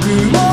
僕を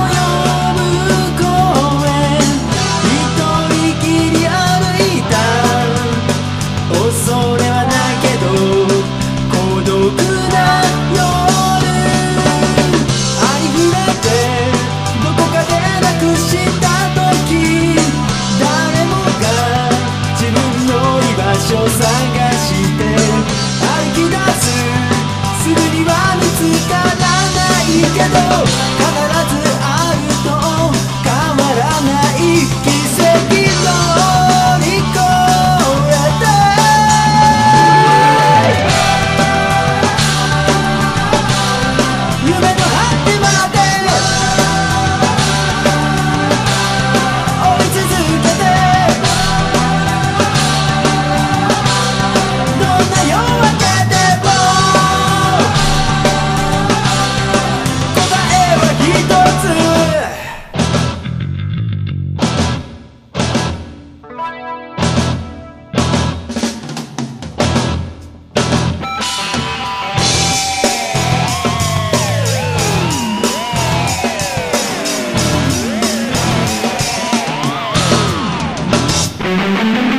Thank